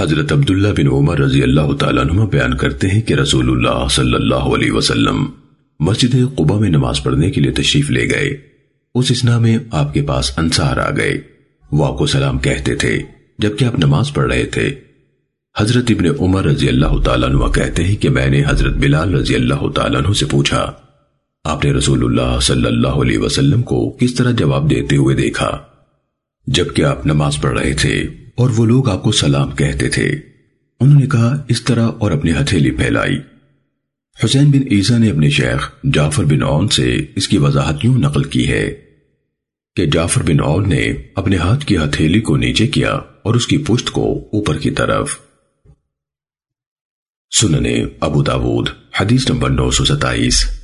حضرت عبداللہ بن عمر رضی اللہ تعالیٰ عنہ بیان کرتے ہیں کہ رسول اللہ صلی اللہ علیہ وسلم مسجد قبا میں نماز پڑھنے کے لیے تشریف لے گئے۔ اس اسنا میں آپ کے پاس انصار آ گئے۔ وہ آپ کو سلام کہتے تھے جبکہ آپ نماز پڑھ رہے تھے۔ حضرت ابن عمر رضی اللہ تعالیٰ عنہ کہتے ہیں کہ میں نے حضرت بلال رضی اللہ تعالیٰ عنہ سے پوچھا، آپ نے رسول اللہ صلی اللہ علیہ وسلم کو کس طرح جواب دیتے ہوئے دیکھا؟ جبکہ آپ نماز پڑھ رہے تھے۔ اور وہ لوگ آپ کو سلام کہتے تھے۔ انہوں نے کہا، اس طرح اور اپنی ہتھیلی پھیلائی۔ حسین بن عیسیٰ نے اپنے شیخ جعفر بن عون سے اس کی وضاحت یوں نقل کی ہے کہ جعفر بن عون نے اپنے ہاتھ کی ہتھیلی کو نیچے کیا اور اس کی پشت کو اوپر کی طرف۔ سننے ابو داود، حدیث نمبر نو سو ستائیس۔